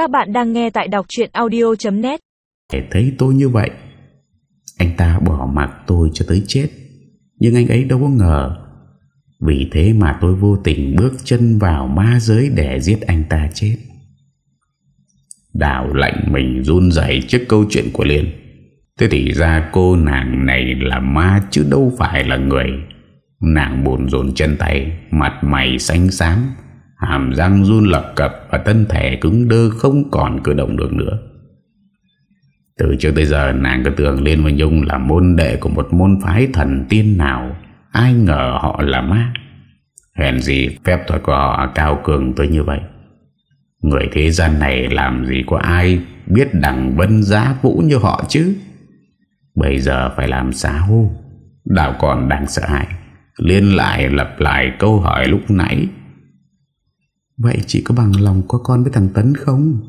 Các bạn đang nghe tại đọc chuyện audio.net Để thấy tôi như vậy, Anh ta bỏ mặc tôi cho tới chết. Nhưng anh ấy đâu có ngờ, Vì thế mà tôi vô tình bước chân vào ma giới để giết anh ta chết. Đào lạnh mình run dậy trước câu chuyện của Liên. Thế thì ra cô nàng này là ma chứ đâu phải là người. Nàng buồn rộn chân tay, Mặt mày xanh xám. Hàm răng run lập cập Và thân thể cứng đơ không còn cử động được nữa. Từ trước tới giờ, nàng cứ tưởng Liên và Nhung là môn đệ của một môn phái thần tiên nào. Ai ngờ họ là ma. Hèn gì phép thuật của họ cao cường tới như vậy. Người thế gian này làm gì có ai biết đẳng vân giá vũ như họ chứ? Bây giờ phải làm sao? Đào còn đang sợ hãi. Liên lại lặp lại câu hỏi lúc nãy. Vậy chị có bằng lòng có con với thằng Tấn không?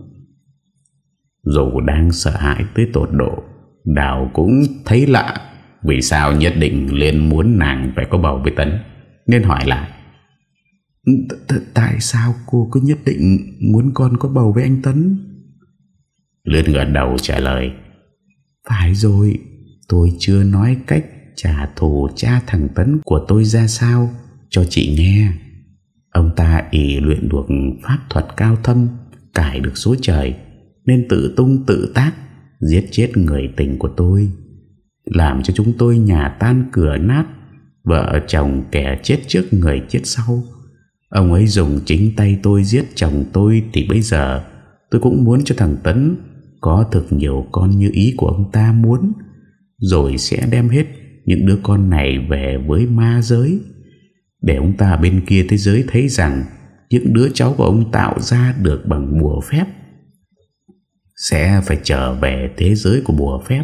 Dù đang sợ hãi tới tột độ Đào cũng thấy lạ Vì sao nhất định Liên muốn nàng phải có bầu với Tấn Nên hỏi lại Tại sao cô cứ nhất định muốn con có bầu với anh Tấn? Liên gật đầu trả lời Phải rồi Tôi chưa nói cách trả thù cha thằng Tấn của tôi ra sao cho chị nghe. Ông ta ý luyện được pháp thuật cao thâm, cải được số trời, nên tự tung tự tác, giết chết người tình của tôi, làm cho chúng tôi nhà tan cửa nát, vợ chồng kẻ chết trước người chết sau. Ông ấy dùng chính tay tôi giết chồng tôi thì bây giờ tôi cũng muốn cho thằng Tấn có thực nhiều con như ý của ông ta muốn, rồi sẽ đem hết những đứa con này về với ma giới để ông ta bên kia thế giới thấy rằng những đứa cháu của ông tạo ra được bằng bùa phép sẽ phải trở về thế giới của bùa phép,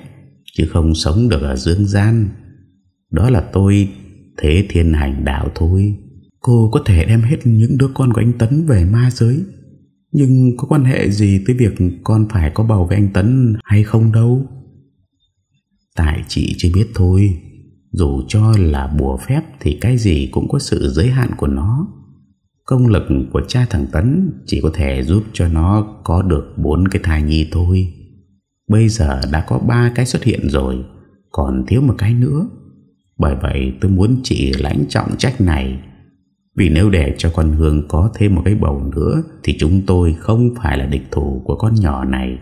chứ không sống được ở dương gian. Đó là tôi, thế thiên hành đạo thôi. Cô có thể đem hết những đứa con của anh Tấn về ma giới. Nhưng có quan hệ gì tới việc con phải có bầu với anh Tấn hay không đâu. Tại chị chưa biết thôi. Dù cho là bùa phép thì cái gì cũng có sự giới hạn của nó. Công lực của cha thằng Tấn chỉ có thể giúp cho nó có được bốn cái thai nhi thôi. Bây giờ đã có ba cái xuất hiện rồi, còn thiếu một cái nữa. Bởi vậy tôi muốn chị lãnh trọng trách này. Vì nếu để cho con Hương có thêm một cái bầu nữa thì chúng tôi không phải là địch thủ của con nhỏ này.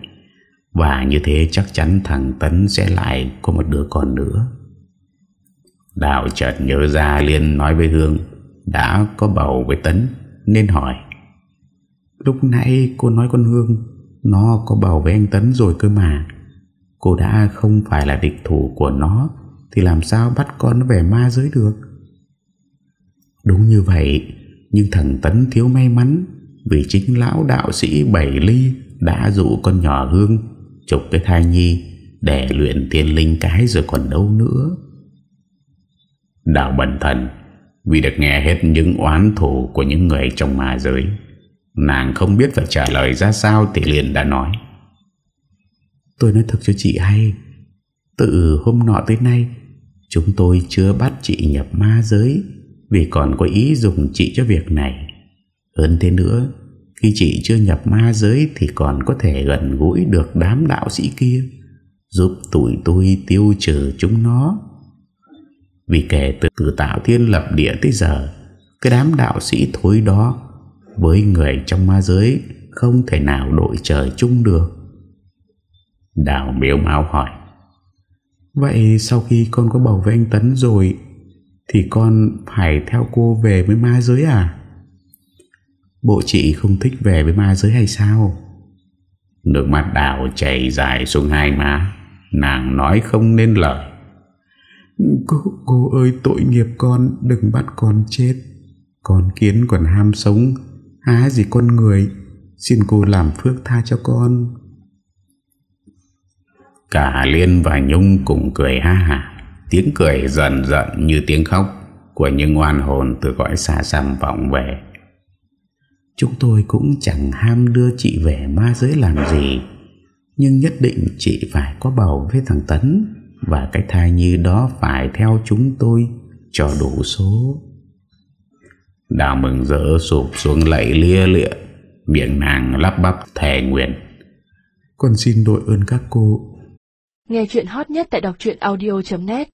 Và như thế chắc chắn thằng Tấn sẽ lại có một đứa con nữa. Đào chợt nhớ ra liền nói với Hương, Đã có bầu với Tấn, Nên hỏi. Lúc nãy cô nói con Hương, Nó có bầu với anh Tấn rồi cơ mà. Cô đã không phải là địch thủ của nó, Thì làm sao bắt con nó về ma giới được? Đúng như vậy, Nhưng thằng Tấn thiếu may mắn, Vì chính lão đạo sĩ Bảy Ly Đã dụ con nhỏ Hương Chụp cái thai nhi Để luyện tiên linh cái rồi còn đâu nữa. Đào bần thần, Vì được nghe hết những oán thù Của những người trong ma giới. Nàng không biết phải trả lời ra sao Thì liền đã nói. Tôi nói thật cho chị hay, Từ hôm nọ tới nay, Chúng tôi chưa bắt chị nhập ma giới Vì còn có ý dùng chị cho việc này. Hơn thế nữa, Khi chị chưa nhập ma giới Thì còn có thể gần gũi được đám đạo sĩ kia, Giúp tụi tôi tiêu trừ chúng nó vì kể từ, từ tạo thiên lập địa tới giờ Cái đám đạo sĩ thối đó Với người trong ma giới Không thể nào đội trời chung được. Đào miếu máu hỏi Vậy sau khi con có bầu với anh Tấn rồi Thì con phải theo cô về với ma giới à? Bộ chị không thích về với ma giới hay sao? Nước mắt đào chảy dài xuống hai má. Nàng nói không nên lời. Cô, cô ơi tội nghiệp con Đừng bắt con chết. Con kiến còn ham sống Há gì con người. Xin cô làm phước tha cho con. Cả Liên và Nhung cùng cười ha ha Tiếng cười dần dần như tiếng khóc Của những oan hồn từ cõi xa xăm vọng về. Chúng tôi cũng chẳng ham đưa chị về ma giới làm gì Nhưng nhất định chị phải có bầu với thằng Tấn và cái thai nhi đó phải theo chúng tôi cho đủ số. Đào mừng rỡ sụp xuống lạy lia lịa Miệng nàng lắp bắp thề nguyện. Con xin đội ơn các cô. Nghe chuyện hot nhất tại đọc audio.net